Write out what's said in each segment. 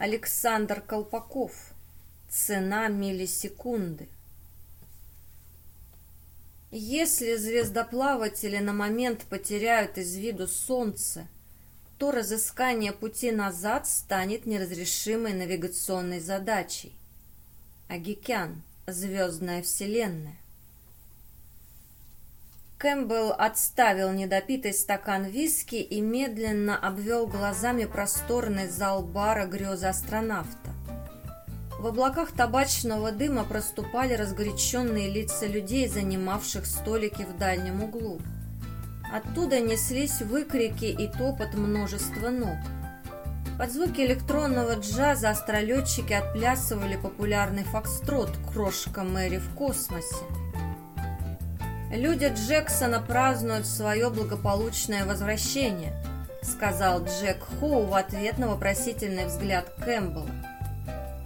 Александр Колпаков. Цена миллисекунды. Если звездоплаватели на момент потеряют из виду Солнце, то разыскание пути назад станет неразрешимой навигационной задачей. Агикян. Звездная вселенная. Кэмпбелл отставил недопитый стакан виски и медленно обвел глазами просторный зал бара грезы астронавта. В облаках табачного дыма проступали разгоряченные лица людей, занимавших столики в дальнем углу. Оттуда неслись выкрики и топот множества ног. Под звуки электронного джаза астролетчики отплясывали популярный фокстрот «Крошка Мэри в космосе». «Люди Джексона празднуют свое благополучное возвращение», сказал Джек Хоу в ответ на вопросительный взгляд Кэмпбелла.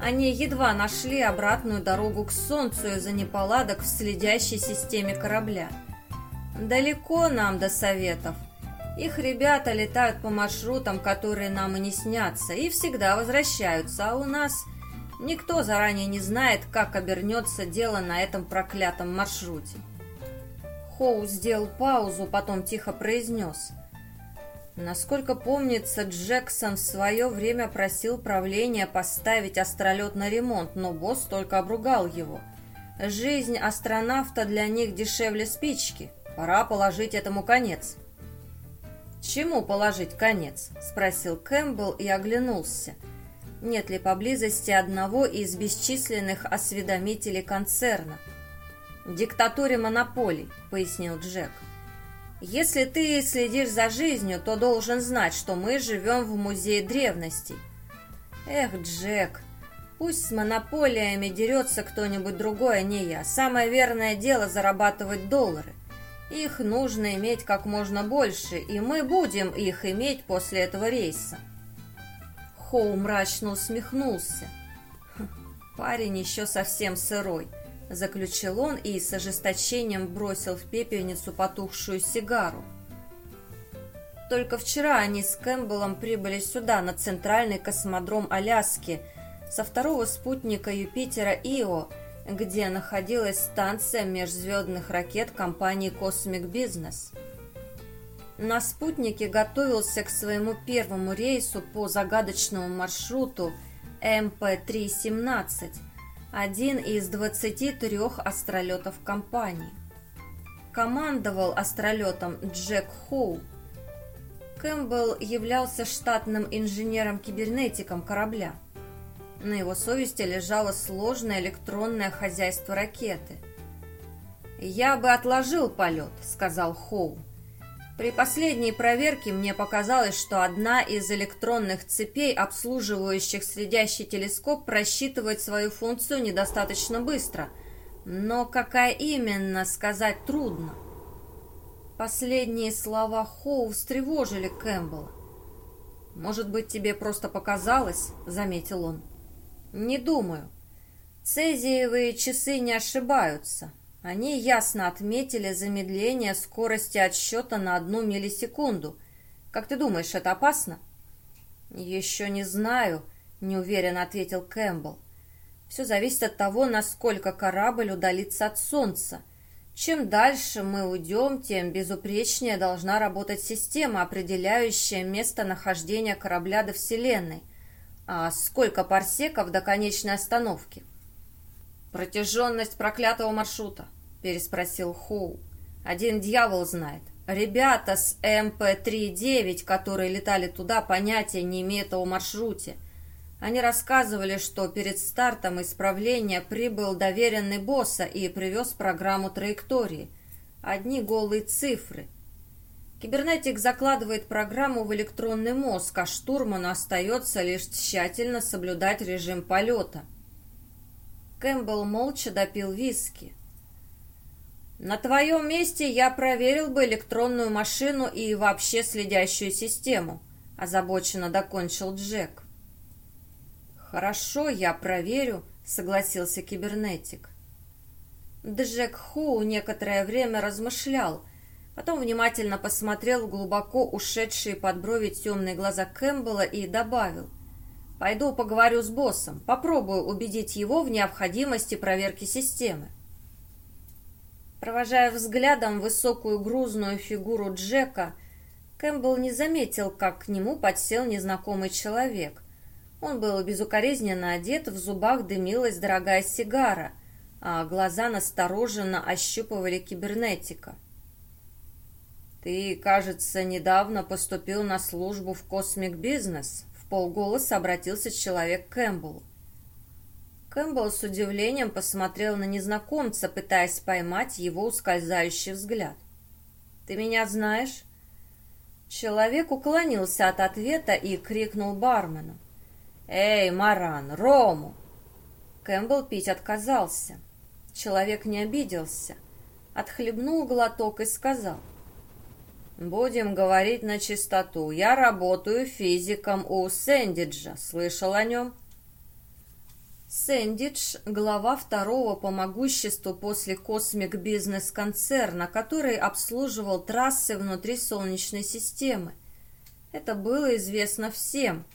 Они едва нашли обратную дорогу к Солнцу из-за неполадок в следящей системе корабля. Далеко нам до Советов. Их ребята летают по маршрутам, которые нам и не снятся, и всегда возвращаются, а у нас никто заранее не знает, как обернется дело на этом проклятом маршруте. Хоу сделал паузу, потом тихо произнес. Насколько помнится, Джексон в свое время просил правления поставить астролет на ремонт, но босс только обругал его. Жизнь астронавта для них дешевле спички. Пора положить этому конец. «Чему положить конец?» – спросил Кэмпбелл и оглянулся. Нет ли поблизости одного из бесчисленных осведомителей концерна – «Диктатуре монополий», — пояснил Джек. «Если ты следишь за жизнью, то должен знать, что мы живем в музее древностей». «Эх, Джек, пусть с монополиями дерется кто-нибудь другой, а не я. Самое верное дело — зарабатывать доллары. Их нужно иметь как можно больше, и мы будем их иметь после этого рейса». Хоу мрачно усмехнулся. «Хм, «Парень еще совсем сырой». — заключил он и с ожесточением бросил в пепельницу потухшую сигару. Только вчера они с Кэмпбеллом прибыли сюда, на центральный космодром Аляски, со второго спутника Юпитера Ио, где находилась станция межзвездных ракет компании Cosmic Business. На спутнике готовился к своему первому рейсу по загадочному маршруту МП-317, один из 23 астролетов компании. Командовал астролетом Джек Хоу. Кэмпбелл являлся штатным инженером-кибернетиком корабля. На его совести лежало сложное электронное хозяйство ракеты. «Я бы отложил полет», — сказал Хоу. При последней проверке мне показалось, что одна из электронных цепей, обслуживающих следящий телескоп, просчитывает свою функцию недостаточно быстро. Но какая именно, сказать трудно. Последние слова Хоу встревожили Кэмпбелла. «Может быть, тебе просто показалось?» — заметил он. «Не думаю. Цезиевые часы не ошибаются. Они ясно отметили замедление скорости отсчета на одну миллисекунду. Как ты думаешь, это опасно? Еще не знаю, неуверенно ответил Кэмпбелл. Все зависит от того, насколько корабль удалится от Солнца. Чем дальше мы уйдем, тем безупречнее должна работать система, определяющая местонахождение корабля во Вселенной. А сколько парсеков до конечной остановки? Протяженность проклятого маршрута переспросил Хоу. «Один дьявол знает. Ребята с МП-3-9, которые летали туда, понятия не имеют о маршруте. Они рассказывали, что перед стартом исправления прибыл доверенный босса и привез программу траектории. Одни голые цифры. Кибернетик закладывает программу в электронный мозг, а штурману остается лишь тщательно соблюдать режим полета. Кэмпбелл молча допил виски. На твоем месте я проверил бы электронную машину и вообще следящую систему, озабоченно докончил Джек. Хорошо, я проверю, согласился кибернетик. Джек Ху некоторое время размышлял, потом внимательно посмотрел в глубоко ушедшие под брови темные глаза Кэмпбелла и добавил. Пойду поговорю с боссом, попробую убедить его в необходимости проверки системы. Провожая взглядом высокую грузную фигуру Джека, Кэмпбелл не заметил, как к нему подсел незнакомый человек. Он был безукоризненно одет, в зубах дымилась дорогая сигара, а глаза настороженно ощупывали кибернетика. «Ты, кажется, недавно поступил на службу в Космик Бизнес», — вполголоса обратился человек к Кэмпбеллу. Кэмпбелл с удивлением посмотрел на незнакомца, пытаясь поймать его ускользающий взгляд. «Ты меня знаешь?» Человек уклонился от ответа и крикнул бармену. «Эй, Маран, рому!» Кэмпбелл пить отказался. Человек не обиделся. Отхлебнул глоток и сказал. «Будем говорить начистоту. Я работаю физиком у Сэндиджа. Слышал о нем?» Сэндидж – глава второго по могуществу после Космик Бизнес концерна, который обслуживал трассы внутри Солнечной системы. Это было известно всем –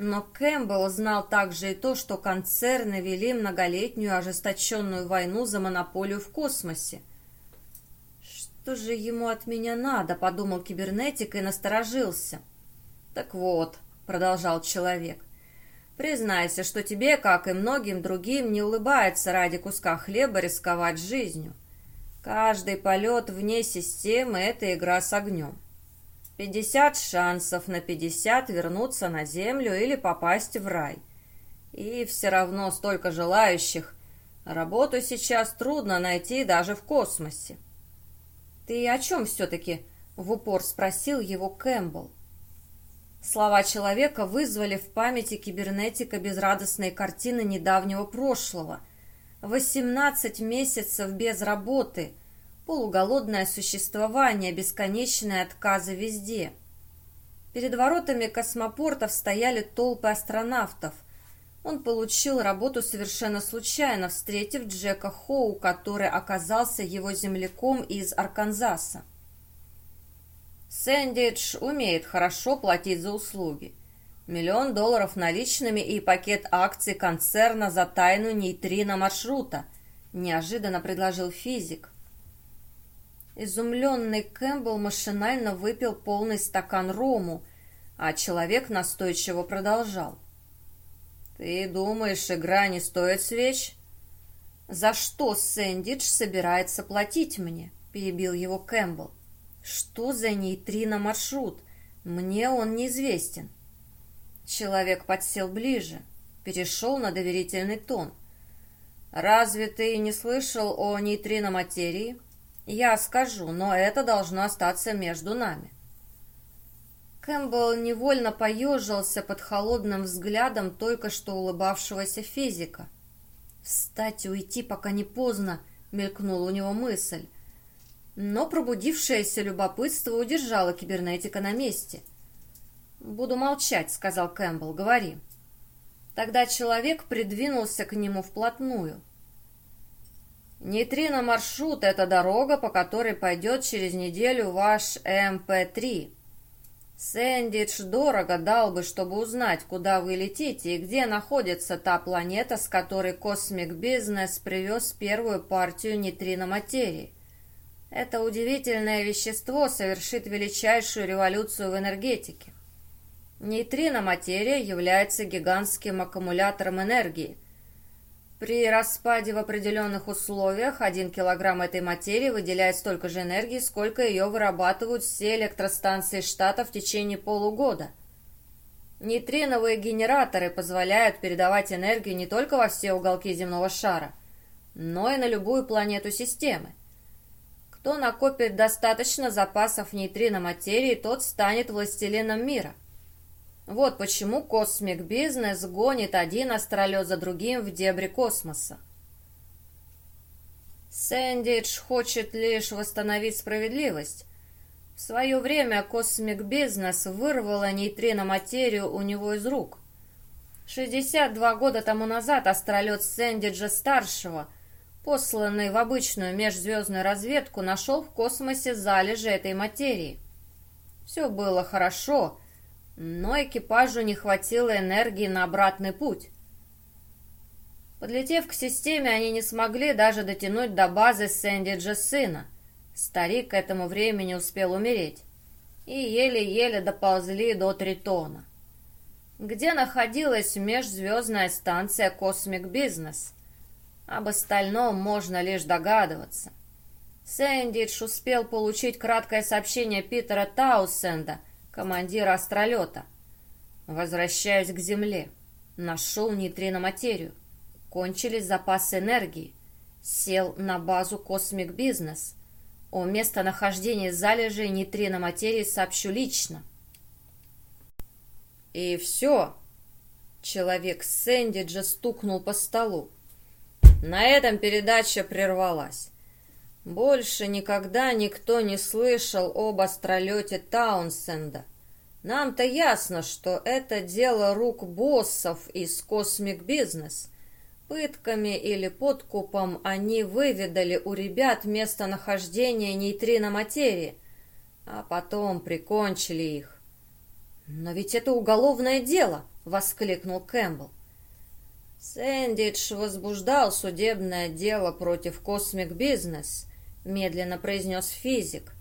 но Кэмпбелл знал также и то, что концерны вели многолетнюю ожесточенную войну за монополию в космосе. «Что же ему от меня надо?» – подумал кибернетик и насторожился. «Так вот», – продолжал человек, – «признайся, что тебе, как и многим другим, не улыбается ради куска хлеба рисковать жизнью. Каждый полет вне системы – это игра с огнем. Пятьдесят шансов на пятьдесят вернуться на землю или попасть в рай. И все равно столько желающих. Работу сейчас трудно найти даже в космосе. «Ты о чем все-таки?» — в упор спросил его Кэмпбелл. Слова человека вызвали в памяти кибернетика безрадостные картины недавнего прошлого. Восемнадцать месяцев без работы — полуголодное существование, бесконечные отказы везде. Перед воротами космопортов стояли толпы астронавтов. Он получил работу совершенно случайно, встретив Джека Хоу, который оказался его земляком из Арканзаса. Сэндидж умеет хорошо платить за услуги. Миллион долларов наличными и пакет акций концерна за тайну нейтрино маршрута, неожиданно предложил физик. Изумленный Кэмпбелл машинально выпил полный стакан рому, а человек настойчиво продолжал. «Ты думаешь, игра не стоит свеч?» «За что Сэндидж собирается платить мне?» – перебил его Кэмпбелл. «Что за нейтрино-маршрут? Мне он неизвестен». Человек подсел ближе, перешел на доверительный тон. «Разве ты не слышал о нейтрино-материи?» Я скажу, но это должно остаться между нами. Кэмпбелл невольно поежился под холодным взглядом только что улыбавшегося физика. «Встать и уйти, пока не поздно», — мелькнула у него мысль. Но пробудившееся любопытство удержало кибернетика на месте. «Буду молчать», — сказал Кэмпбелл, — «говори». Тогда человек придвинулся к нему вплотную. Нейтрино-маршрут – это дорога, по которой пойдет через неделю ваш МП-3. Сэндидж дорого дал бы, чтобы узнать, куда вы летите и где находится та планета, с которой Космик Бизнес привез первую партию нейтрино-материи. Это удивительное вещество совершит величайшую революцию в энергетике. Нейтрино-материя является гигантским аккумулятором энергии – при распаде в определенных условиях 1 килограмм этой материи выделяет столько же энергии, сколько ее вырабатывают все электростанции штата в течение полугода. Нейтриновые генераторы позволяют передавать энергию не только во все уголки земного шара, но и на любую планету системы. Кто накопит достаточно запасов нейтрино материи, тот станет властелином мира – вот почему Космик Бизнес гонит один астролет за другим в дебри космоса. Сэндидж хочет лишь восстановить справедливость. В свое время Космик Бизнес вырвала нейтрино-материю у него из рук. 62 года тому назад астролет Сэндиджа-старшего, посланный в обычную межзвездную разведку, нашел в космосе залежи этой материи. Все было хорошо, но экипажу не хватило энергии на обратный путь. Подлетев к системе, они не смогли даже дотянуть до базы Сэнди Джессина. Старик к этому времени успел умереть. И еле-еле доползли до Тритона, где находилась межзвездная станция «Космик Бизнес». Об остальном можно лишь догадываться. Сэндидж успел получить краткое сообщение Питера Таусенда, командира астролета. Возвращаюсь к Земле. Нашел нейтрино-материю. Кончились запасы энергии. Сел на базу Космик Бизнес. О местонахождении залежей нейтрино-материи сообщу лично. И все. Человек Сэндиджа стукнул по столу. На этом передача прервалась. Больше никогда никто не слышал об астролете Таунсенда. Нам-то ясно, что это дело рук боссов из Космик Бизнес. Пытками или подкупом они выведали у ребят местонахождение нейтрино материи, а потом прикончили их. «Но ведь это уголовное дело!» — воскликнул Кэмпбелл. Сэндидж возбуждал судебное дело против Космик Бизнес, медленно произнес физик.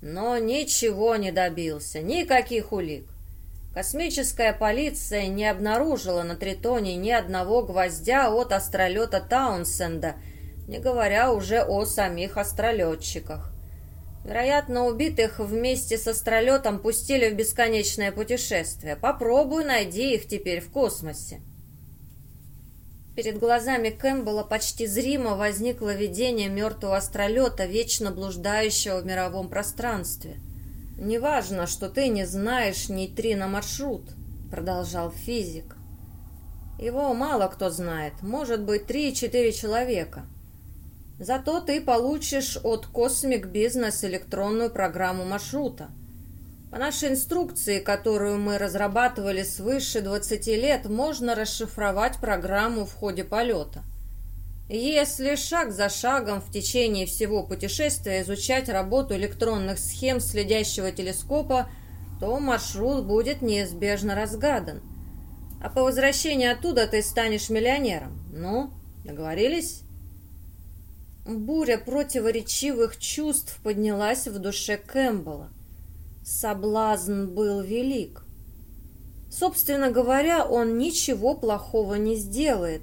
Но ничего не добился, никаких улик. Космическая полиция не обнаружила на Тритоне ни одного гвоздя от астролета Таунсенда, не говоря уже о самих астролетчиках. Вероятно, убитых вместе с астролетом пустили в бесконечное путешествие. Попробуй найди их теперь в космосе. Перед глазами Кэмпбелла почти зримо возникло видение мертвого астролета, вечно блуждающего в мировом пространстве. «Неважно, что ты не знаешь нейтрино-маршрут», — продолжал физик. «Его мало кто знает, может быть, три-четыре человека. Зато ты получишь от Cosmic Business электронную программу маршрута. По нашей инструкции, которую мы разрабатывали свыше 20 лет, можно расшифровать программу в ходе полета. Если шаг за шагом в течение всего путешествия изучать работу электронных схем следящего телескопа, то маршрут будет неизбежно разгадан. А по возвращении оттуда ты станешь миллионером. Ну, договорились? Буря противоречивых чувств поднялась в душе Кэмпбелла. Соблазн был велик. Собственно говоря, он ничего плохого не сделает,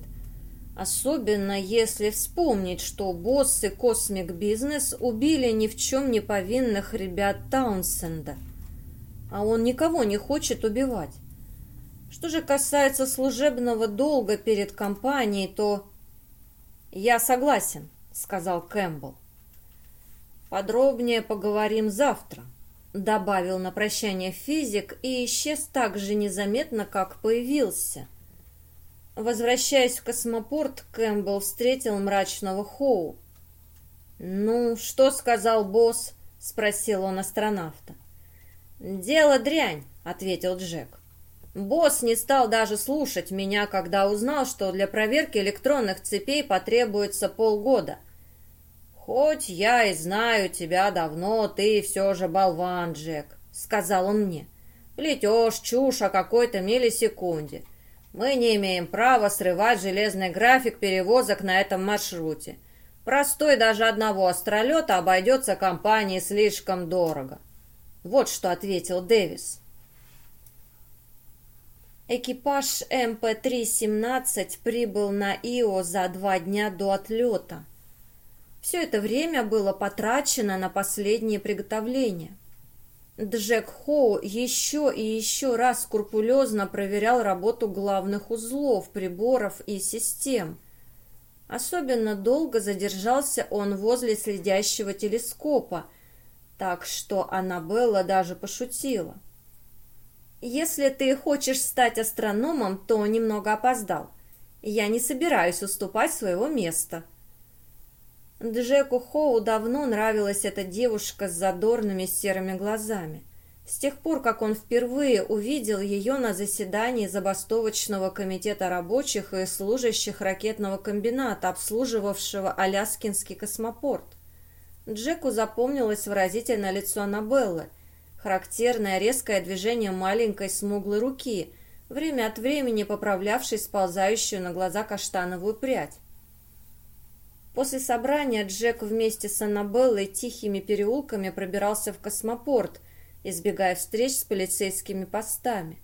особенно если вспомнить, что боссы Космик Бизнес убили ни в чем не повинных ребят Таунсенда, а он никого не хочет убивать. Что же касается служебного долга перед компанией, то... «Я согласен», — сказал Кэмпбелл. «Подробнее поговорим завтра» добавил на прощание физик и исчез так же незаметно, как появился. Возвращаясь в космопорт, Кэмпбелл встретил мрачного Хоу. «Ну, что сказал босс?» — спросил он астронавта. «Дело дрянь», — ответил Джек. «Босс не стал даже слушать меня, когда узнал, что для проверки электронных цепей потребуется полгода. «Хоть я и знаю тебя давно, ты все же болван, Джек», — сказал он мне. «Плетешь чушь о какой-то миллисекунде. Мы не имеем права срывать железный график перевозок на этом маршруте. Простой даже одного астролета обойдется компании слишком дорого». Вот что ответил Дэвис. Экипаж МП-317 прибыл на Ио за два дня до отлета. Все это время было потрачено на последние приготовления. Джек Хоу еще и еще раз скрупулезно проверял работу главных узлов, приборов и систем. Особенно долго задержался он возле следящего телескопа, так что Аннабелла даже пошутила. «Если ты хочешь стать астрономом, то немного опоздал. Я не собираюсь уступать своего места», Джеку Хоу давно нравилась эта девушка с задорными серыми глазами. С тех пор, как он впервые увидел ее на заседании забастовочного комитета рабочих и служащих ракетного комбината, обслуживавшего Аляскинский космопорт. Джеку запомнилось выразительное лицо Аннабеллы, характерное резкое движение маленькой смуглой руки, время от времени поправлявшей сползающую на глаза каштановую прядь. После собрания Джек вместе с Аннабеллой тихими переулками пробирался в космопорт, избегая встреч с полицейскими постами.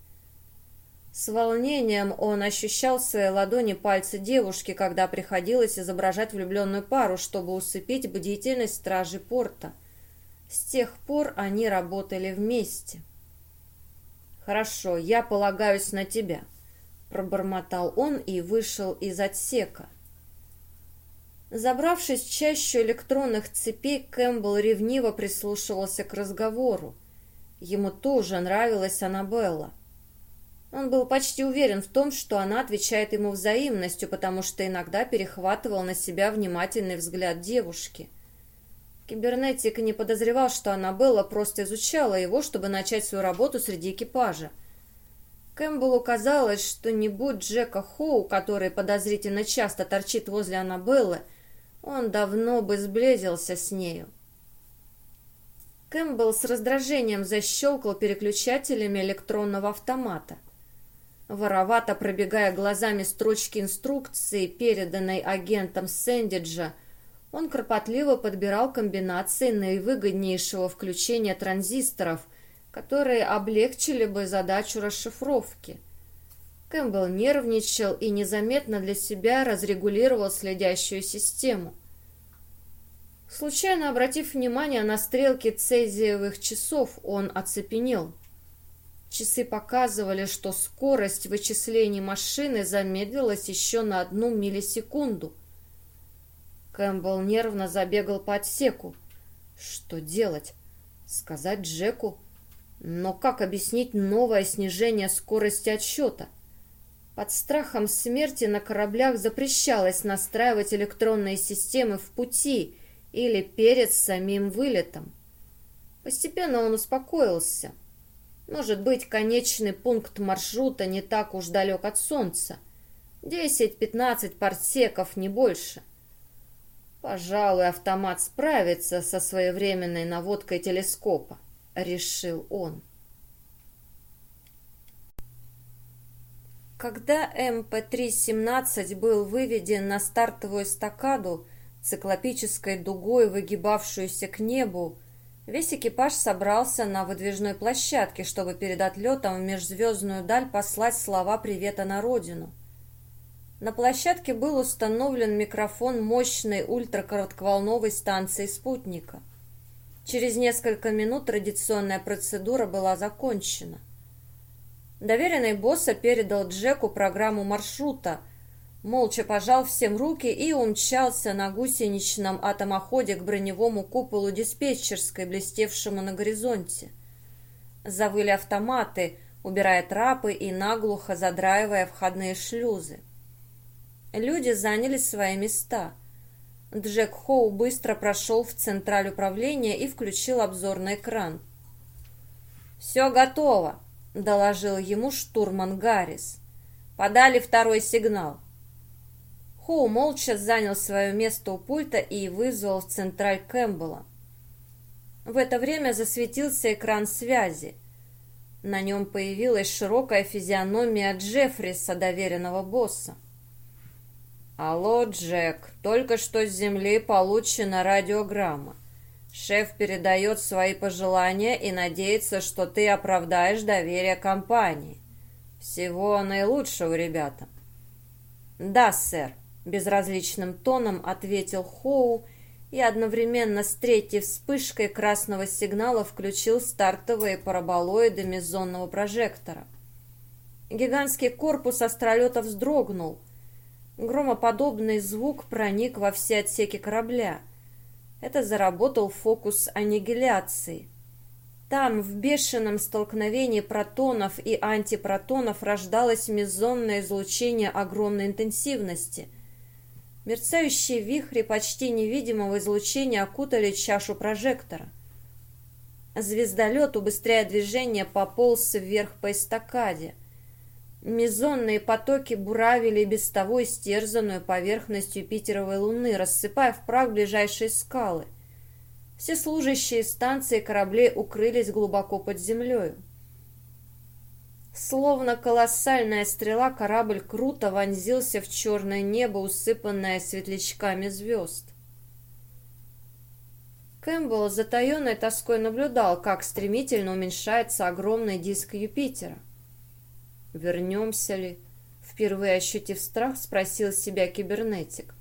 С волнением он ощущал в своей ладони пальцы девушки, когда приходилось изображать влюбленную пару, чтобы усыпить бдительность стражи порта. С тех пор они работали вместе. «Хорошо, я полагаюсь на тебя», — пробормотал он и вышел из отсека. Забравшись в чащу электронных цепей, Кэмпбелл ревниво прислушивался к разговору. Ему тоже нравилась Аннабелла. Он был почти уверен в том, что она отвечает ему взаимностью, потому что иногда перехватывал на себя внимательный взгляд девушки. Кибернетик не подозревал, что Аннабелла просто изучала его, чтобы начать свою работу среди экипажа. Кэмпбеллу казалось, что не будь Джека Хоу, который подозрительно часто торчит возле Аннабеллы, он давно бы сблизился с нею. Кэмпбелл с раздражением защелкал переключателями электронного автомата. Воровато пробегая глазами строчки инструкции, переданной агентом Сэндиджа, он кропотливо подбирал комбинации наивыгоднейшего включения транзисторов, которые облегчили бы задачу расшифровки – Кэмпбелл нервничал и незаметно для себя разрегулировал следящую систему. Случайно обратив внимание на стрелки цезиевых часов, он оцепенел. Часы показывали, что скорость вычислений машины замедлилась еще на одну миллисекунду. Кэмпбелл нервно забегал по отсеку. Что делать? Сказать Джеку? Но как объяснить новое снижение скорости отсчета? Под страхом смерти на кораблях запрещалось настраивать электронные системы в пути или перед самим вылетом. Постепенно он успокоился. Может быть, конечный пункт маршрута не так уж далек от Солнца. 10-15 парсеков, не больше. Пожалуй, автомат справится со своевременной наводкой телескопа, решил он. Когда МП-317 был выведен на стартовую эстакаду, циклопической дугой выгибавшуюся к небу, весь экипаж собрался на выдвижной площадке, чтобы перед отлетом в межзвездную даль послать слова привета на родину. На площадке был установлен микрофон мощной ультракоротковолновой станции спутника. Через несколько минут традиционная процедура была закончена – Доверенный босса передал Джеку программу маршрута, молча пожал всем руки и умчался на гусеничном атомоходе к броневому куполу диспетчерской, блестевшему на горизонте. Завыли автоматы, убирая трапы и наглухо задраивая входные шлюзы. Люди заняли свои места. Джек Хоу быстро прошел в централь управления и включил обзорный экран. «Все готово!» — доложил ему штурман Гаррис. «Подали второй сигнал». Хоу молча занял свое место у пульта и вызвал в централь Кэмпбелла. В это время засветился экран связи. На нем появилась широкая физиономия Джеффриса, доверенного босса. «Алло, Джек, только что с Земли получена радиограмма. Шеф передает свои пожелания и надеется, что ты оправдаешь доверие компании. Всего наилучшего, ребята. Да, сэр, безразличным тоном ответил Хоу и одновременно с третьей вспышкой красного сигнала включил стартовые параболоиды мезонного прожектора. Гигантский корпус астролета вздрогнул. Громоподобный звук проник во все отсеки корабля – это заработал фокус аннигиляции. Там, в бешеном столкновении протонов и антипротонов, рождалось мезонное излучение огромной интенсивности. Мерцающие вихри почти невидимого излучения окутали чашу прожектора. Звездолет, убыстряя движение, пополз вверх по эстакаде. Мезонные потоки буравили без того истерзанную поверхность Юпитеровой Луны, рассыпая в ближайшие скалы. Все служащие станции кораблей укрылись глубоко под землей. Словно колоссальная стрела, корабль круто вонзился в черное небо, усыпанное светлячками звезд. Кэмпбелл затаенной тоской наблюдал, как стремительно уменьшается огромный диск Юпитера. «Вернемся ли?» — впервые ощутив страх, спросил себя кибернетик.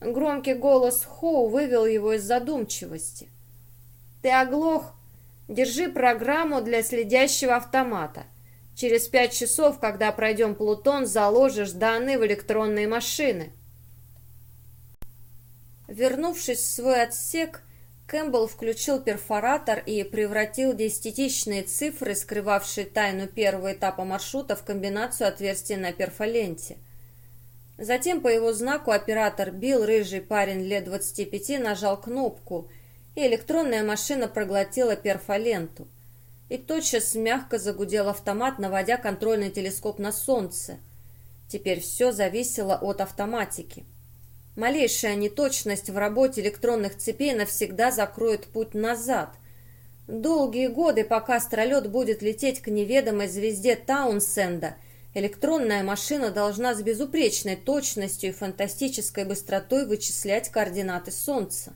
Громкий голос Хоу вывел его из задумчивости. «Ты оглох? Держи программу для следящего автомата. Через пять часов, когда пройдем Плутон, заложишь данные в электронные машины». Вернувшись в свой отсек, Кэмпбелл включил перфоратор и превратил десятитысячные цифры, скрывавшие тайну первого этапа маршрута, в комбинацию отверстий на перфоленте – Затем по его знаку оператор Билл, рыжий парень лет 25, нажал кнопку, и электронная машина проглотила перфоленту. И тотчас мягко загудел автомат, наводя контрольный телескоп на солнце. Теперь все зависело от автоматики. Малейшая неточность в работе электронных цепей навсегда закроет путь назад. Долгие годы, пока астролет будет лететь к неведомой звезде Таунсенда – Электронная машина должна с безупречной точностью и фантастической быстротой вычислять координаты Солнца.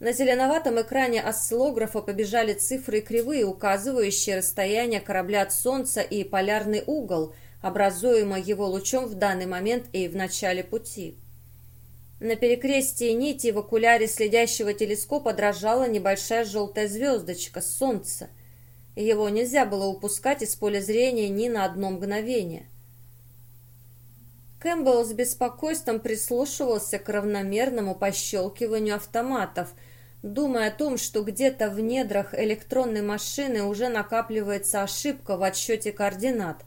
На зеленоватом экране осциллографа побежали цифры и кривые, указывающие расстояние корабля от Солнца и полярный угол, образуемый его лучом в данный момент и в начале пути. На перекрестии нити в окуляре следящего телескопа дрожала небольшая желтая звездочка Солнца – его нельзя было упускать из поля зрения ни на одно мгновение. Кэмпбелл с беспокойством прислушивался к равномерному пощелкиванию автоматов, думая о том, что где-то в недрах электронной машины уже накапливается ошибка в отсчете координат,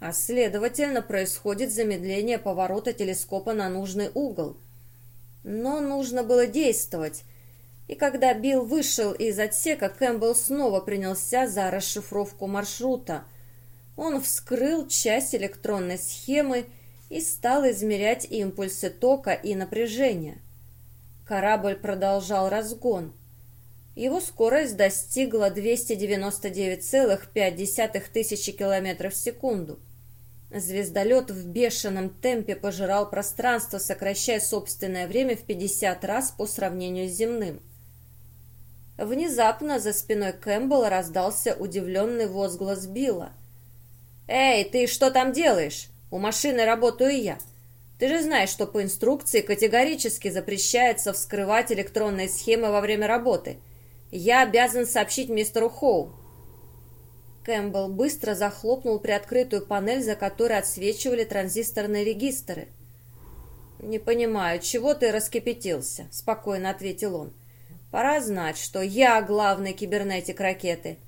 а следовательно происходит замедление поворота телескопа на нужный угол. Но нужно было действовать – и когда Билл вышел из отсека, Кэмпбелл снова принялся за расшифровку маршрута. Он вскрыл часть электронной схемы и стал измерять импульсы тока и напряжения. Корабль продолжал разгон. Его скорость достигла 299,5 тысячи километров в секунду. Звездолет в бешеном темпе пожирал пространство, сокращая собственное время в 50 раз по сравнению с земным. Внезапно за спиной Кэмпбелла раздался удивленный возглас Билла. «Эй, ты что там делаешь? У машины работаю я. Ты же знаешь, что по инструкции категорически запрещается вскрывать электронные схемы во время работы. Я обязан сообщить мистеру Хоу». Кэмпбелл быстро захлопнул приоткрытую панель, за которой отсвечивали транзисторные регистры. «Не понимаю, чего ты раскипятился?» – спокойно ответил он. – Пора знать, что я главный кибернетик ракеты.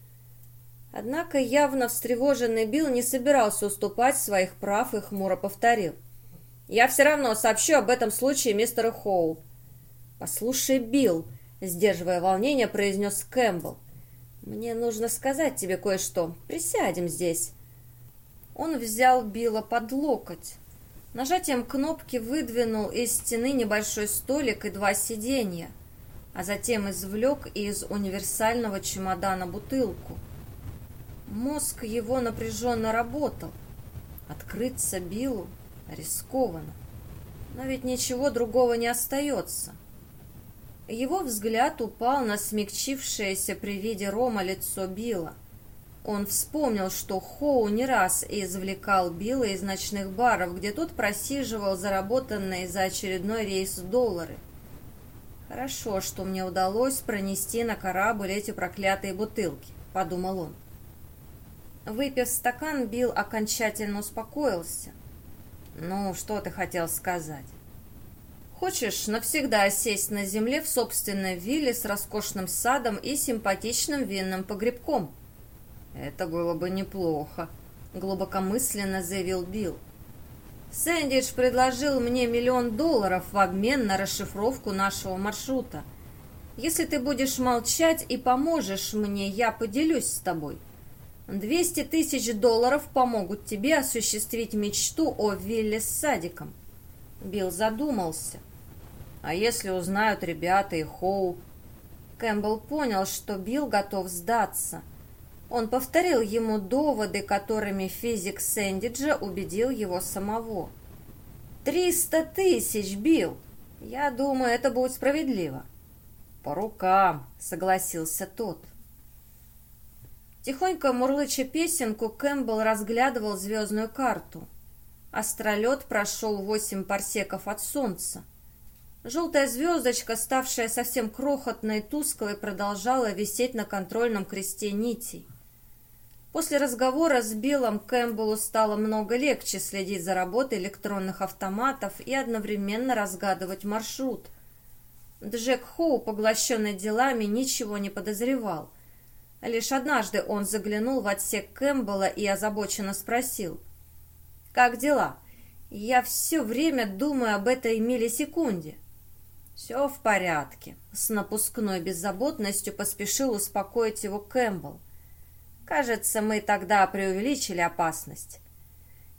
Однако явно встревоженный Билл не собирался уступать своих прав и хмуро повторил. «Я все равно сообщу об этом случае мистеру Хоу». «Послушай, Билл», — сдерживая волнение, произнес Кэмпбелл. «Мне нужно сказать тебе кое-что. Присядем здесь». Он взял Билла под локоть. Нажатием кнопки выдвинул из стены небольшой столик и два сиденья а затем извлек из универсального чемодана бутылку. Мозг его напряженно работал. Открыться Биллу рискованно. Но ведь ничего другого не остается. Его взгляд упал на смягчившееся при виде Рома лицо Билла. Он вспомнил, что Хоу не раз извлекал Билла из ночных баров, где тот просиживал заработанные за очередной рейс доллары. «Хорошо, что мне удалось пронести на корабль эти проклятые бутылки», — подумал он. Выпив стакан, Билл окончательно успокоился. «Ну, что ты хотел сказать?» «Хочешь навсегда сесть на земле в собственной вилле с роскошным садом и симпатичным винным погребком?» «Это было бы неплохо», — глубокомысленно заявил Билл. Сэндидж предложил мне миллион долларов в обмен на расшифровку нашего маршрута. Если ты будешь молчать и поможешь мне, я поделюсь с тобой. Двести тысяч долларов помогут тебе осуществить мечту о вилле с садиком. Билл задумался. А если узнают ребята и Хоу, Кэмпбелл понял, что Билл готов сдаться. Он повторил ему доводы, которыми физик Сэндиджа убедил его самого. «Триста тысяч, Билл! Я думаю, это будет справедливо». «По рукам», — согласился тот. Тихонько мурлыча песенку, Кэмпбелл разглядывал звездную карту. Астролет прошел восемь парсеков от Солнца. Желтая звездочка, ставшая совсем крохотной и тусклой, продолжала висеть на контрольном кресте нитей. После разговора с Биллом Кэмпбеллу стало много легче следить за работой электронных автоматов и одновременно разгадывать маршрут. Джек Хоу, поглощенный делами, ничего не подозревал – Лишь однажды он заглянул в отсек Кэмпбелла и озабоченно спросил. «Как дела? Я все время думаю об этой миллисекунде». «Все в порядке», — с напускной беззаботностью поспешил успокоить его Кэмпбелл. «Кажется, мы тогда преувеличили опасность».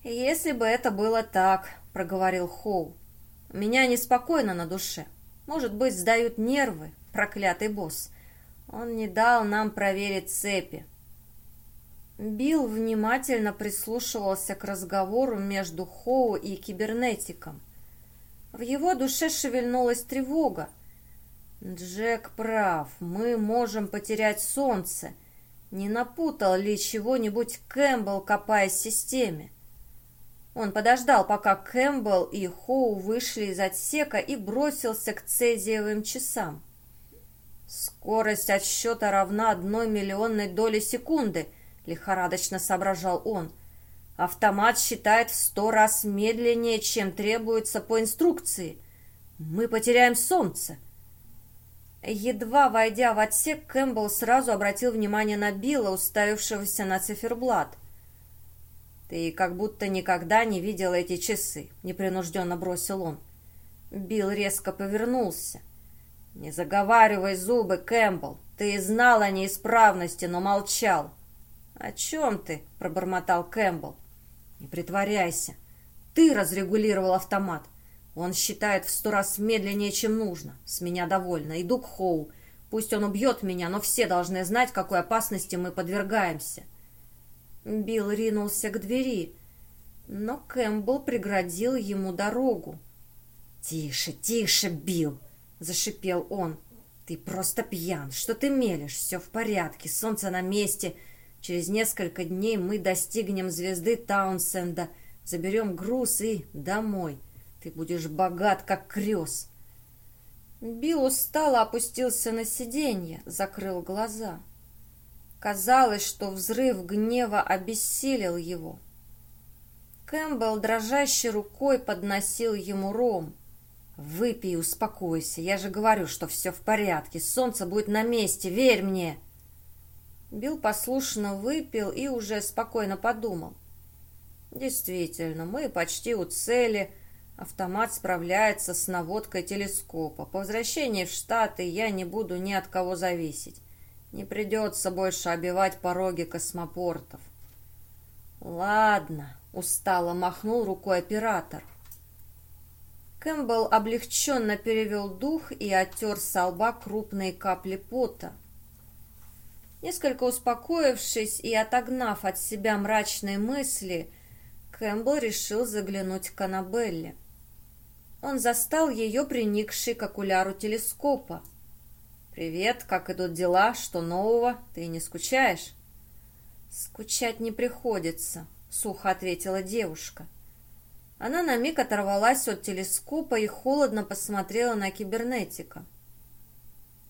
«Если бы это было так», — проговорил Хоу, — «меня неспокойно на душе. Может быть, сдают нервы, проклятый босс. Он не дал нам проверить цепи. Билл внимательно прислушивался к разговору между Хоу и кибернетиком. В его душе шевельнулась тревога. Джек прав, мы можем потерять солнце. Не напутал ли чего-нибудь Кэмпбелл, копаясь в системе? Он подождал, пока Кэмпбелл и Хоу вышли из отсека и бросился к цезиевым часам. «Скорость отсчета равна одной миллионной доли секунды», — лихорадочно соображал он. «Автомат считает в сто раз медленнее, чем требуется по инструкции. Мы потеряем солнце». Едва войдя в отсек, Кэмпбелл сразу обратил внимание на Билла, уставившегося на циферблат. «Ты как будто никогда не видел эти часы», — непринужденно бросил он. Билл резко повернулся. «Не заговаривай зубы, Кэмпбелл. Ты знал о неисправности, но молчал». «О чем ты?» – пробормотал Кэмпбелл. «Не притворяйся. Ты разрегулировал автомат. Он считает в сто раз медленнее, чем нужно. С меня довольно. Иду к Хоу. Пусть он убьет меня, но все должны знать, какой опасности мы подвергаемся». Билл ринулся к двери, но Кэмпбелл преградил ему дорогу. «Тише, тише, Билл!» — зашипел он. «Ты просто пьян. Что ты мелешь? Все в порядке. Солнце на месте. Через несколько дней мы достигнем звезды Таунсенда, заберем груз и домой. Ты будешь богат, как крес». Билл устало опустился на сиденье, закрыл глаза. Казалось, что взрыв гнева обессилил его. Кэмпбелл дрожащей рукой подносил ему ром. «Выпей успокойся. Я же говорю, что все в порядке. Солнце будет на месте. Верь мне!» Билл послушно выпил и уже спокойно подумал. «Действительно, мы почти у цели. Автомат справляется с наводкой телескопа. По возвращении в Штаты я не буду ни от кого зависеть. Не придется больше обивать пороги космопортов». «Ладно», — устало махнул рукой оператор. Кэмпбелл облегченно перевел дух и оттер со лба крупные капли пота. Несколько успокоившись и отогнав от себя мрачные мысли, Кэмпбелл решил заглянуть к Аннабелле. Он застал ее приникшей к окуляру телескопа. «Привет, как идут дела? Что нового? Ты не скучаешь?» «Скучать не приходится», — сухо ответила девушка. — она на миг оторвалась от телескопа и холодно посмотрела на кибернетика.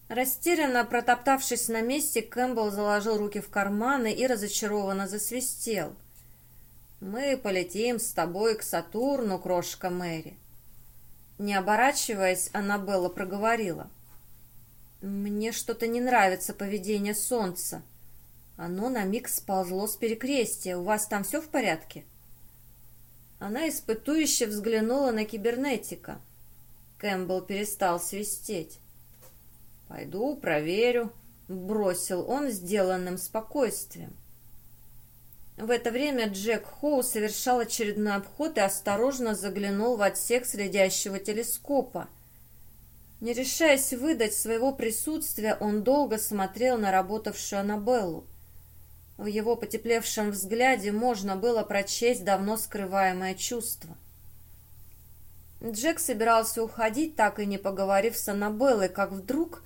Растерянно протоптавшись на месте, Кэмпбелл заложил руки в карманы и разочарованно засвистел. «Мы полетим с тобой к Сатурну, крошка Мэри». Не оборачиваясь, Аннабелла проговорила. «Мне что-то не нравится поведение Солнца. Оно на миг сползло с перекрестия. У вас там все в порядке?» Она испытующе взглянула на кибернетика. Кэмпбелл перестал свистеть. «Пойду проверю», — бросил он сделанным спокойствием. В это время Джек Хоу совершал очередной обход и осторожно заглянул в отсек следящего телескопа. Не решаясь выдать своего присутствия, он долго смотрел на работавшую Аннабеллу. В его потеплевшем взгляде можно было прочесть давно скрываемое чувство. Джек собирался уходить, так и не поговорив с Аннабеллой, как вдруг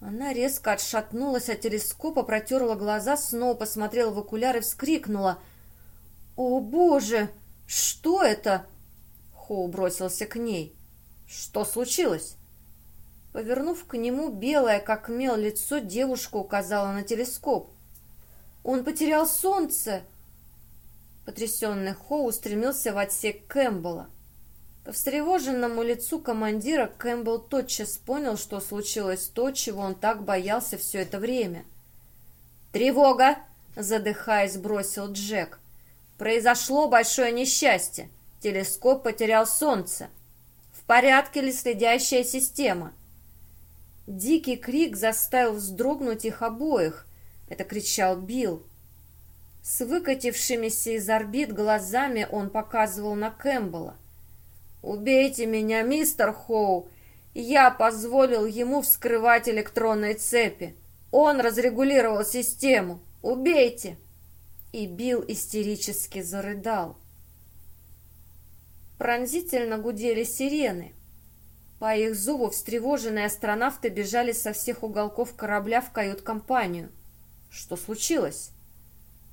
она резко отшатнулась от телескопа, протерла глаза, снова посмотрела в окуляр и вскрикнула. «О, Боже! Что это?» Хоу бросился к ней. «Что случилось?» Повернув к нему белое, как мел, лицо, девушка указала на телескоп. «Он потерял солнце!» Потрясенный Хоу устремился в отсек Кэмпбелла. По встревоженному лицу командира Кэмпбелл тотчас понял, что случилось то, чего он так боялся все это время. «Тревога!» — задыхаясь, бросил Джек. «Произошло большое несчастье. Телескоп потерял солнце. В порядке ли следящая система?» Дикий крик заставил вздрогнуть их обоих. Это кричал Билл. С выкатившимися из орбит глазами он показывал на Кэмпбелла. «Убейте меня, мистер Хоу! Я позволил ему вскрывать электронные цепи. Он разрегулировал систему. Убейте!» И Билл истерически зарыдал. Пронзительно гудели сирены. По их зову встревоженные астронавты бежали со всех уголков корабля в кают-компанию. Что случилось?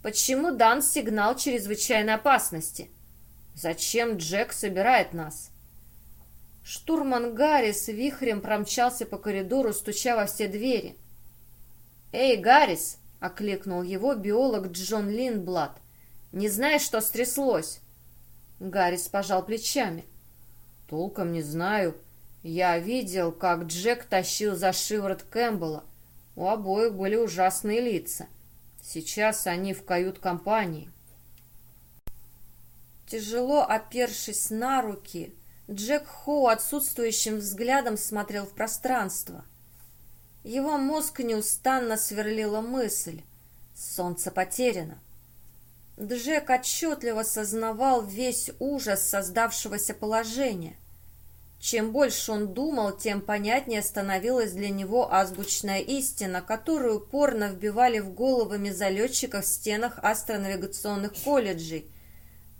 Почему дан сигнал чрезвычайной опасности? Зачем Джек собирает нас? Штурман Гаррис вихрем промчался по коридору, стуча во все двери. «Эй, Гаррис!» — окликнул его биолог Джон Линдблад. «Не знаешь, что стряслось?» Гаррис пожал плечами. «Толком не знаю. Я видел, как Джек тащил за шиворот Кэмпбелла. У обоих были ужасные лица. Сейчас они в кают-компании. Тяжело опершись на руки, Джек Хоу отсутствующим взглядом смотрел в пространство. Его мозг неустанно сверлила мысль. Солнце потеряно. Джек отчетливо сознавал весь ужас создавшегося положения – чем больше он думал, тем понятнее становилась для него азбучная истина, которую упорно вбивали в головы мезолетчиков в стенах астронавигационных колледжей.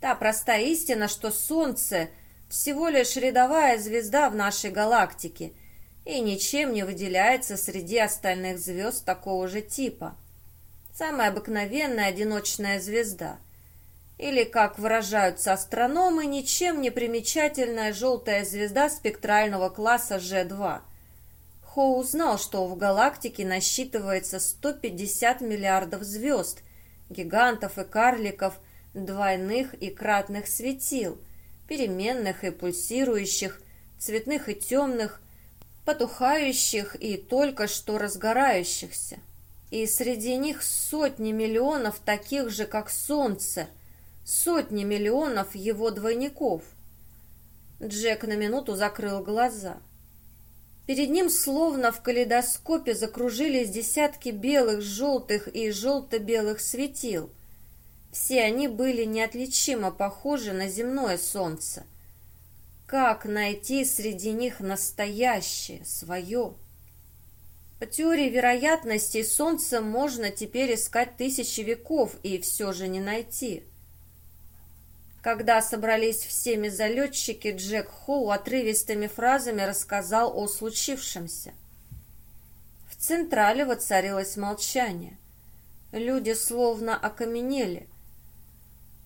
Та простая истина, что Солнце – всего лишь рядовая звезда в нашей галактике и ничем не выделяется среди остальных звезд такого же типа. Самая обыкновенная одиночная звезда – или, как выражаются астрономы, ничем не примечательная желтая звезда спектрального класса G2. Хоу узнал, что в галактике насчитывается 150 миллиардов звезд, гигантов и карликов, двойных и кратных светил, переменных и пульсирующих, цветных и темных, потухающих и только что разгорающихся. И среди них сотни миллионов таких же, как Солнце – сотни миллионов его двойников. Джек на минуту закрыл глаза. Перед ним словно в калейдоскопе закружились десятки белых, желтых и желто-белых светил. Все они были неотличимо похожи на земное солнце. Как найти среди них настоящее, свое? По теории вероятностей солнце можно теперь искать тысячи веков и все же не найти. Когда собрались все мезолетчики, Джек Хоу отрывистыми фразами рассказал о случившемся. В Централе воцарилось молчание. Люди словно окаменели.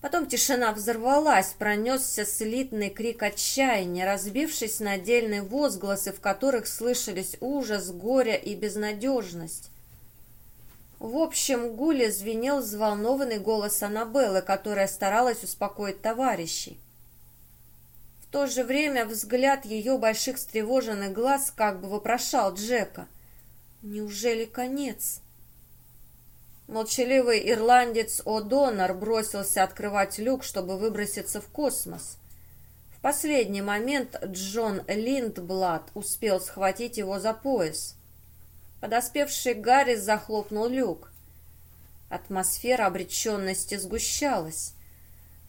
Потом тишина взорвалась, пронесся слитный крик отчаяния, разбившись на отдельные возгласы, в которых слышались ужас, горе и безнадежность. В общем гуле звенел взволнованный голос Аннабеллы, которая старалась успокоить товарищей. В то же время взгляд ее больших встревоженных глаз как бы вопрошал Джека. «Неужели конец?» Молчаливый ирландец О'Доннор бросился открывать люк, чтобы выброситься в космос. В последний момент Джон Линдблад успел схватить его за пояс. Подоспевший Гарри захлопнул люк. Атмосфера обреченности сгущалась.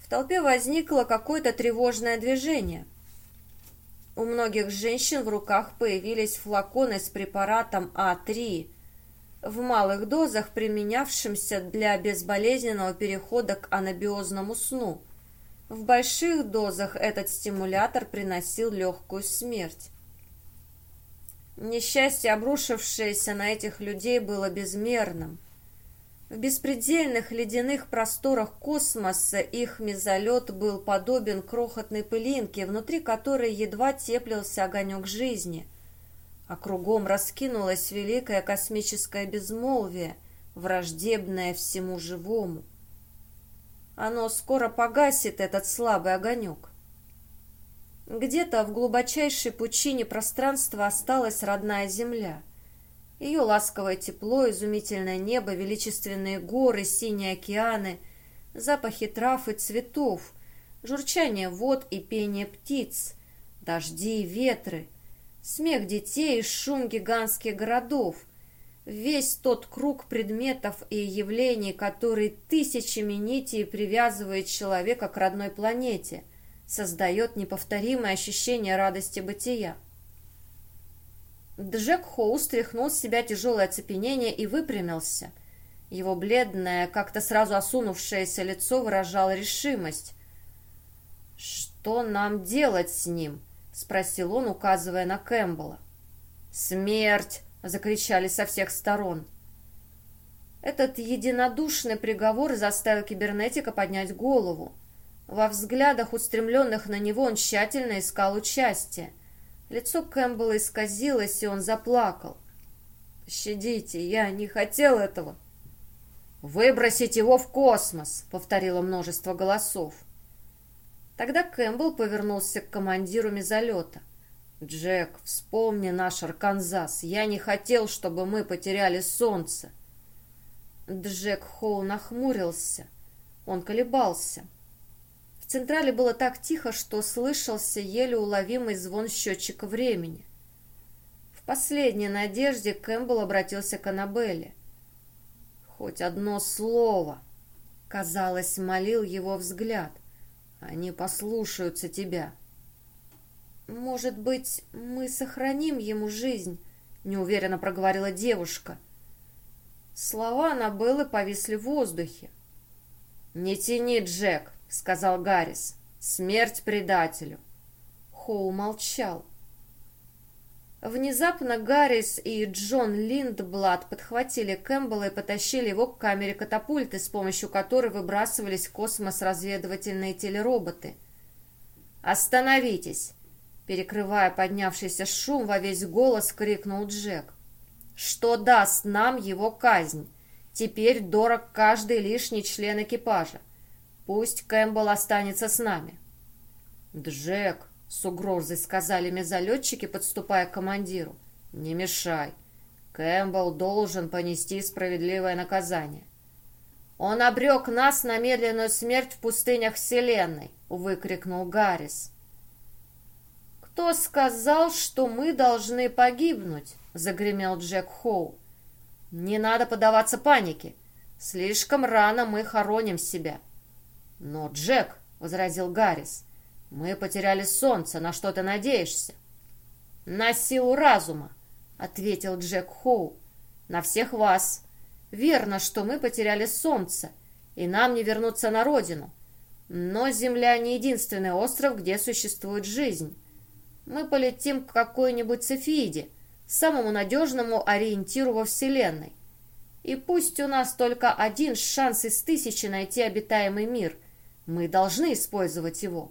В толпе возникло какое-то тревожное движение. У многих женщин в руках появились флаконы с препаратом А3, в малых дозах применявшимся для безболезненного перехода к анабиозному сну. В больших дозах этот стимулятор приносил легкую смерть. Несчастье, обрушившееся на этих людей, было безмерным. В беспредельных ледяных просторах космоса их мезолет был подобен крохотной пылинке, внутри которой едва теплился огонек жизни. А кругом раскинулось великое космическое безмолвие, враждебное всему живому. Оно скоро погасит, этот слабый огонек. Где-то в глубочайшей пучине пространства осталась родная земля — ее ласковое тепло, изумительное небо, величественные горы, синие океаны, запахи трав и цветов, журчание вод и пение птиц, дожди и ветры, смех детей и шум гигантских городов, весь тот круг предметов и явлений, который тысячами нитей привязывает человека к родной планете, создает неповторимое ощущение радости бытия. Джек Хоу стряхнул с себя тяжелое оцепенение и выпрямился. Его бледное, как-то сразу осунувшееся лицо выражало решимость. «Что нам делать с ним?» — спросил он, указывая на Кэмпбелла. «Смерть!» — закричали со всех сторон. Этот единодушный приговор заставил кибернетика поднять голову. Во взглядах, устремленных на него, он тщательно искал участие — Лицо Кэмпбелла исказилось, и он заплакал. «Щадите, я не хотел этого!» «Выбросить его в космос!» — повторило множество голосов. Тогда Кэмпбелл повернулся к командиру мезолета. «Джек, вспомни наш Арканзас. Я не хотел, чтобы мы потеряли солнце». Джек Хоу нахмурился. Он колебался. В Централе было так тихо, что слышался еле уловимый звон счетчика времени. В последней надежде Кэмпбелл обратился к Аннабелле. «Хоть одно слово!» — казалось, молил его взгляд. «Они послушаются тебя». «Может быть, мы сохраним ему жизнь?» — неуверенно проговорила девушка. Слова Аннабеллы повисли в воздухе. «Не тяни, Джек!» сказал Гаррис. «Смерть предателю!» Хоу молчал. Внезапно Гаррис и Джон Линдблад подхватили Кэмпбелла и потащили его к камере катапульты, с помощью которой выбрасывались в космос разведывательные телероботы. «Остановитесь!» Перекрывая поднявшийся шум, во весь голос крикнул Джек. «Что даст нам его казнь? Теперь дорог каждый лишний член экипажа. Пусть Кэмпбелл останется с нами. Джек, с угрозой сказали мезолетчики, подступая к командиру. Не мешай. Кэмпбелл должен понести справедливое наказание. Он обрек нас на медленную смерть в пустынях Вселенной, выкрикнул Гаррис. «Кто сказал, что мы должны погибнуть?» — загремел Джек Хоу. «Не надо поддаваться панике. Слишком рано мы хороним себя. «Но, Джек», — возразил Гаррис, — «мы потеряли солнце, на что ты надеешься?» «На силу разума», — ответил Джек Хоу. «На всех вас. Верно, что мы потеряли солнце, и нам не вернуться на родину. Но Земля не единственный остров, где существует жизнь. Мы полетим к какой-нибудь Цефиде, самому надежному ориентиру во Вселенной. И пусть у нас только один шанс из тысячи найти обитаемый мир, мы должны использовать его.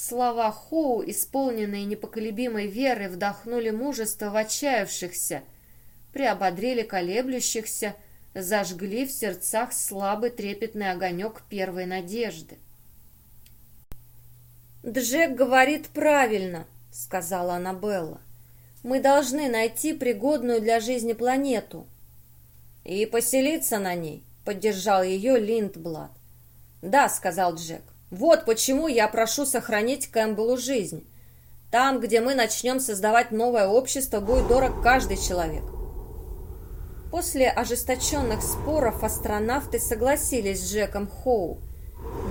Слова Хоу, исполненные непоколебимой веры, вдохнули мужество в отчаявшихся, приободрили колеблющихся, зажгли в сердцах слабый трепетный огонек первой надежды. «Джек говорит правильно», — сказала Аннабелла. «Мы должны найти пригодную для жизни планету». «И поселиться на ней», — поддержал ее Линдблад. «Да», — сказал Джек. «Вот почему я прошу сохранить Кэмпбеллу жизнь. Там, где мы начнем создавать новое общество, будет дорог каждый человек». После ожесточенных споров астронавты согласились с Джеком Хоу,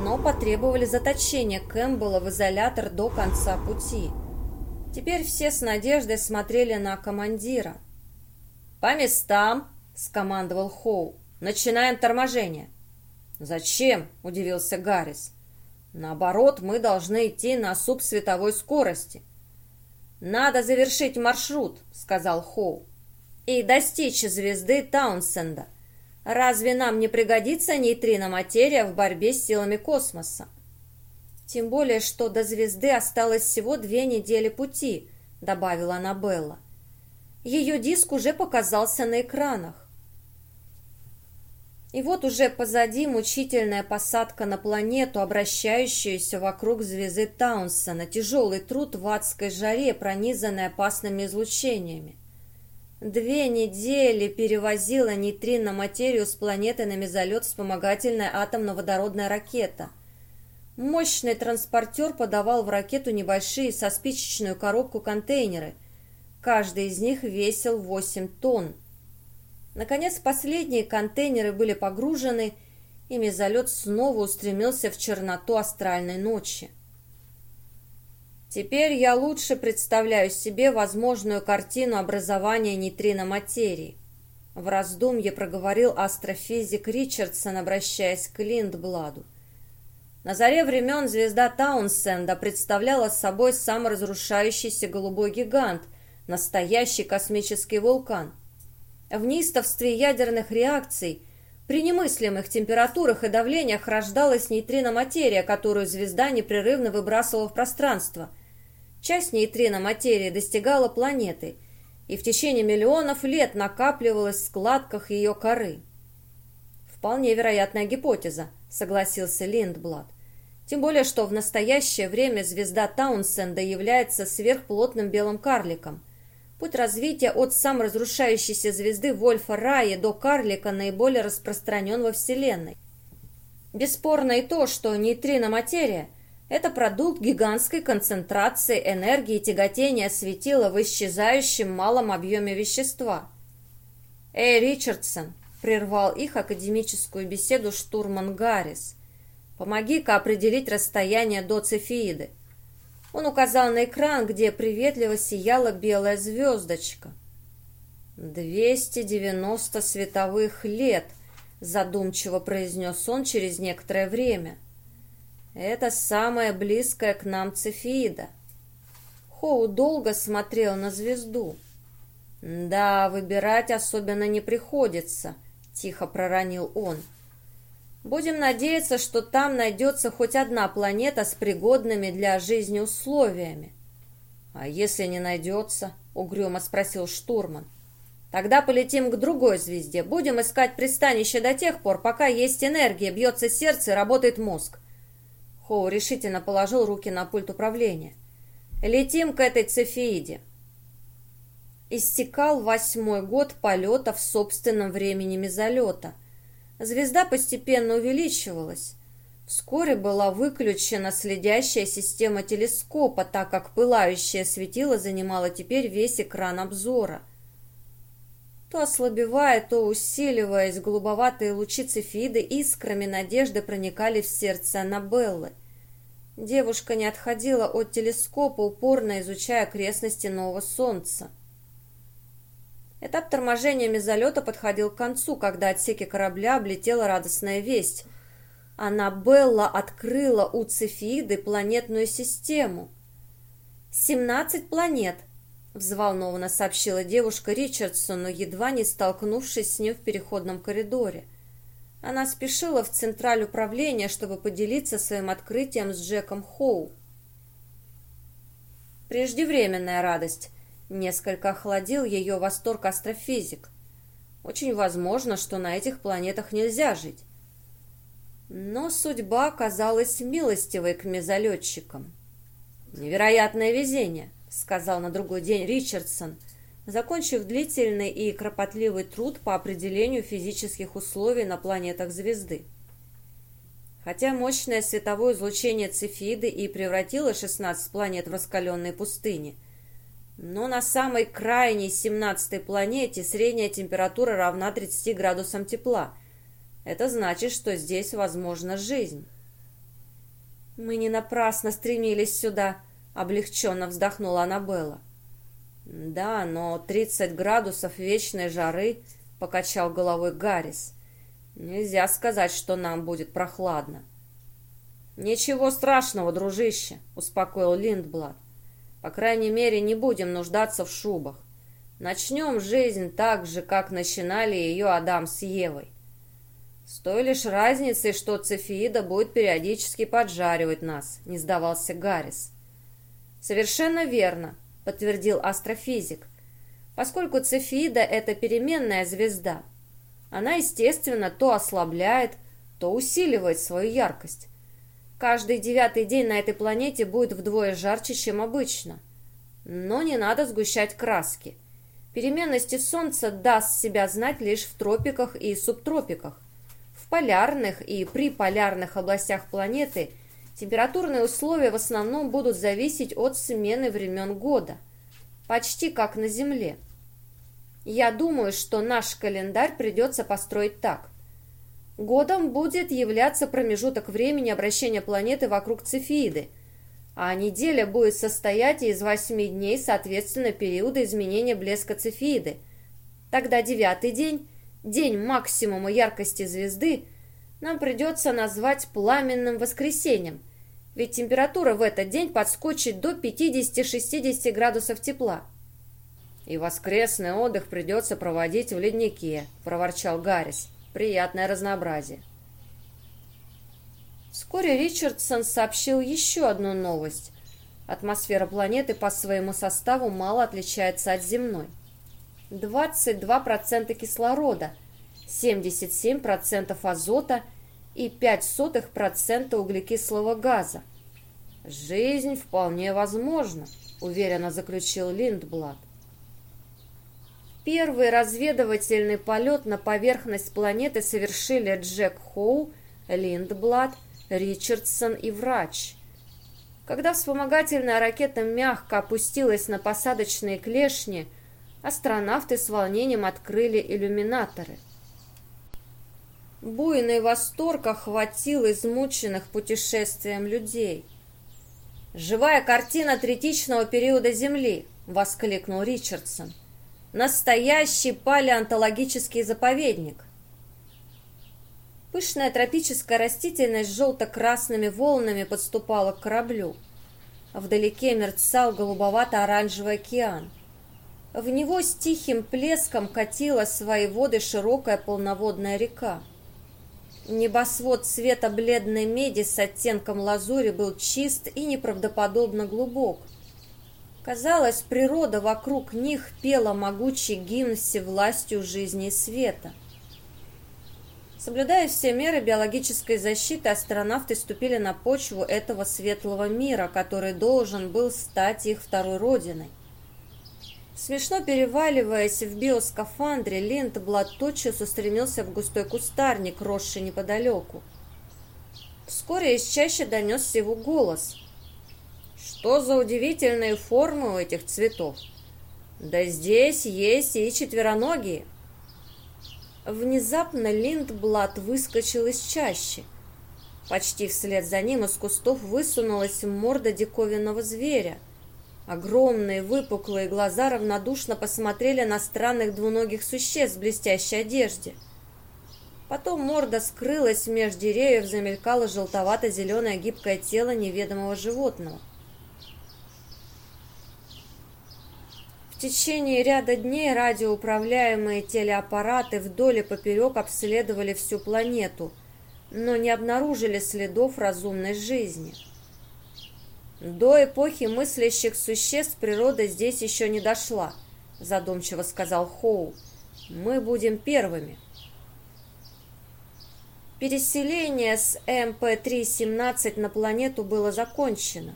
но потребовали заточения Кэмпбелла в изолятор до конца пути. Теперь все с надеждой смотрели на командира. «По местам!» — скомандовал Хоу. «Начинаем торможение!» «Зачем?» — удивился Гаррис. «Наоборот, мы должны идти на субсветовой скорости». «Надо завершить маршрут», — сказал Хоу, «и достичь звезды Таунсенда. Разве нам не пригодится нейтрино-материя в борьбе с силами космоса?» «Тем более, что до звезды осталось всего две недели пути», — добавила Аннабелла. «Ее диск уже показался на экранах. И вот уже позади мучительная посадка на планету, обращающуюся вокруг звезды Таунсона, тяжелый труд в адской жаре, пронизанный опасными излучениями. Две недели перевозила нейтрино-материю с планеты на мезолет вспомогательная атомно-водородная ракета. Мощный транспортер подавал в ракету небольшие со спичечную коробку контейнеры. Каждый из них весил 8 тонн. Наконец, последние контейнеры были погружены, и мезолет снова устремился в черноту астральной ночи. Теперь я лучше представляю себе возможную картину образования нейтрино-материи. В раздумье проговорил астрофизик Ричардсон, обращаясь к Линдбладу. На заре времен звезда Таунсенда представляла собой саморазрушающийся голубой гигант, настоящий космический вулкан – в неистовстве ядерных реакций при немыслимых температурах и давлениях рождалась нейтрино-материя, которую звезда непрерывно выбрасывала в пространство. Часть нейтрино-материи достигала планеты и в течение миллионов лет накапливалась в складках ее коры. «Вполне вероятная гипотеза», — согласился Линдблад. Тем более, что в настоящее время звезда Таунсенда является сверхплотным белым карликом. Путь развития от саморазрушающейся звезды Вольфа Рая до карлика наиболее распространен во Вселенной. Бесспорно и то, что нейтрино-материя – это продукт гигантской концентрации энергии тяготения светила в исчезающем малом объеме вещества. «Эй, Ричардсон!» – прервал их академическую беседу штурман Гаррис. «Помоги-ка определить расстояние до Цефеиды». Он указал на экран, где приветливо сияла белая звездочка. «Двести девяносто световых лет», — задумчиво произнес он через некоторое время. «Это самая близкая к нам Цефида». Хоу долго смотрел на звезду. «Да, выбирать особенно не приходится», — тихо проронил он. Будем надеяться, что там найдется хоть одна планета с пригодными для жизни условиями. А если не найдется, угрюмо спросил штурман. Тогда полетим к другой звезде. Будем искать пристанище до тех пор, пока есть энергия, бьется сердце работает мозг. Хоу решительно положил руки на пульт управления. Летим к этой цефеиде. Истекал восьмой год полета в собственном времени мезолета – Звезда постепенно увеличивалась. Вскоре была выключена следящая система телескопа, так как пылающее светило занимало теперь весь экран обзора. То ослабевая, то усиливаясь, голубоватые лучи цефиды искрами надежды проникали в сердце Аннабеллы. Девушка не отходила от телескопа, упорно изучая окрестности нового солнца. Этап торможения мезолета подходил к концу, когда отсеки корабля облетела радостная весть. Аннабелла открыла у Цефиды планетную систему. «Семнадцать планет», — взволнованно сообщила девушка Ричардсону, едва не столкнувшись с ним в переходном коридоре. Она спешила в централь управления, чтобы поделиться своим открытием с Джеком Хоу. Преждевременная радость. Несколько охладил ее восторг астрофизик. Очень возможно, что на этих планетах нельзя жить. Но судьба оказалась милостивой к мезолетчикам. «Невероятное везение», — сказал на другой день Ричардсон, закончив длительный и кропотливый труд по определению физических условий на планетах звезды. Хотя мощное световое излучение Цефиды и превратило 16 планет в раскаленные пустыни — но на самой крайней 17-й планете средняя температура равна 30 градусам тепла. Это значит, что здесь возможна жизнь. Мы не напрасно стремились сюда, облегченно вздохнула Аннабелла. Да, но 30 градусов вечной жары, покачал головой Гаррис. Нельзя сказать, что нам будет прохладно. Ничего страшного, дружище, успокоил Линдблад. По крайней мере, не будем нуждаться в шубах. Начнем жизнь так же, как начинали ее Адам с Евой. С той лишь разницей, что Цефиида будет периодически поджаривать нас, не сдавался Гаррис. Совершенно верно, подтвердил астрофизик. Поскольку Цефиида – это переменная звезда, она, естественно, то ослабляет, то усиливает свою яркость. Каждый девятый день на этой планете будет вдвое жарче, чем обычно. Но не надо сгущать краски. Переменности Солнца даст себя знать лишь в тропиках и субтропиках. В полярных и приполярных областях планеты температурные условия в основном будут зависеть от смены времен года, почти как на Земле. Я думаю, что наш календарь придется построить так. Годом будет являться промежуток времени обращения планеты вокруг Цефииды, а неделя будет состоять из восьми дней, соответственно, периода изменения блеска Цефииды. Тогда девятый день день максимума яркости звезды, нам придется назвать пламенным воскресеньем, ведь температура в этот день подскочит до 50-60 градусов тепла. «И воскресный отдых придется проводить в леднике», – проворчал Гаррис. «Приятное разнообразие». Вскоре Ричардсон сообщил еще одну новость. Атмосфера планеты по своему составу мало отличается от земной. 22% кислорода, 77% азота и 0,05% углекислого газа. «Жизнь вполне возможна», — уверенно заключил Линдблад. Первый разведывательный полет на поверхность планеты совершили Джек Хоу, Линдблад, Ричардсон и врач. Когда вспомогательная ракета мягко опустилась на посадочные клешни, астронавты с волнением открыли иллюминаторы. Буйный восторг охватил измученных путешествием людей. «Живая картина третичного периода Земли!» — воскликнул Ричардсон. «Настоящий палеонтологический заповедник!» Пышная тропическая растительность с желто-красными волнами подступала к кораблю. Вдалеке мерцал голубовато-оранжевый океан. В него с тихим плеском катила свои воды широкая полноводная река. Небосвод цвета бледной меди с оттенком лазури был чист и неправдоподобно глубок. Казалось, природа вокруг них пела могучий гимн всевластью жизни и света. Соблюдая все меры биологической защиты, астронавты ступили на почву этого светлого мира, который должен был стать их второй родиной. Смешно переваливаясь в биоскафандре, Линдблад тотчас устремился в густой кустарник, росший неподалеку. Вскоре из чаще донесся его голос. «Что за удивительные формы у этих цветов? Да здесь есть и четвероногие!» Внезапно Линдблад выскочил из чащи. Почти вслед за ним из кустов высунулась морда диковинного зверя – Огромные выпуклые глаза равнодушно посмотрели на странных двуногих существ в блестящей одежде. Потом морда скрылась меж деревьев, замелькало желтовато-зеленое гибкое тело неведомого животного. В течение ряда дней радиоуправляемые телеаппараты вдоль и поперек обследовали всю планету, но не обнаружили следов разумной жизни. До эпохи мыслящих существ природа здесь еще не дошла, задумчиво сказал Хоу. Мы будем первыми. Переселение с МП-3-17 на планету было закончено.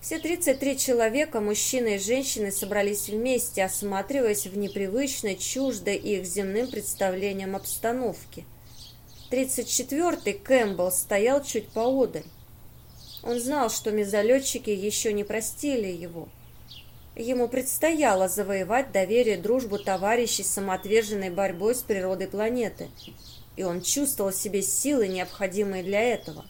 Все 33 человека, мужчины и женщины, собрались вместе, осматриваясь в непривычной, чуждой их земным представлениям обстановке. 34-й Кэмпбелл стоял чуть поодаль. Он знал, что мезолетчики еще не простили его. Ему предстояло завоевать доверие дружбу товарищей самоотверженной борьбой с природой планеты, и он чувствовал в себе силы, необходимые для этого.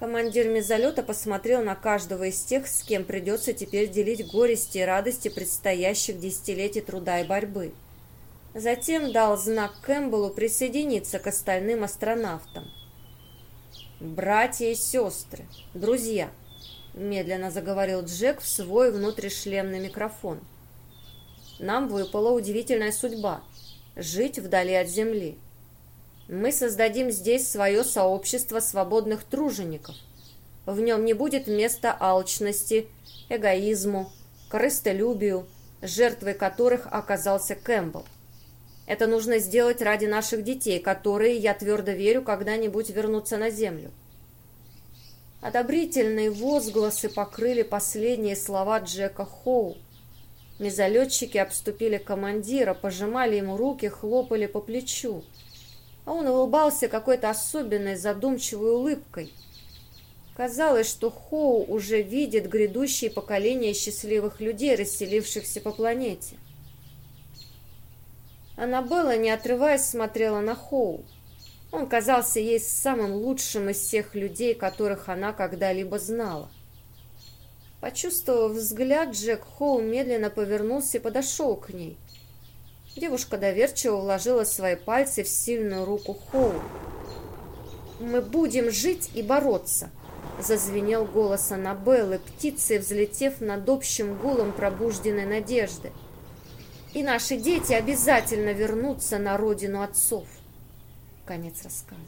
Командир мезолета посмотрел на каждого из тех, с кем придется теперь делить горести и радости предстоящих десятилетий труда и борьбы. Затем дал знак Кэмпбеллу присоединиться к остальным астронавтам. «Братья и сестры, друзья», — медленно заговорил Джек в свой внутришлемный микрофон. «Нам выпала удивительная судьба — жить вдали от Земли. Мы создадим здесь свое сообщество свободных тружеников. В нем не будет места алчности, эгоизму, корыстолюбию, жертвой которых оказался Кэмпбелл. Это нужно сделать ради наших детей, которые, я твердо верю, когда-нибудь вернутся на землю. Одобрительные возгласы покрыли последние слова Джека Хоу. Мезолетчики обступили командира, пожимали ему руки, хлопали по плечу он улыбался какой-то особенной задумчивой улыбкой. Казалось, что Хоу уже видит грядущие поколения счастливых людей, расселившихся по планете. Аннабелла, не отрываясь, смотрела на Хоу. Он казался ей самым лучшим из всех людей, которых она когда-либо знала. Почувствовав взгляд, Джек Хоу медленно повернулся и подошел к ней – Девушка доверчиво вложила свои пальцы в сильную руку Хоу. «Мы будем жить и бороться!» Зазвенел голос Аннабеллы, птицей взлетев над общим гулом пробужденной надежды. «И наши дети обязательно вернутся на родину отцов!» Конец рассказа.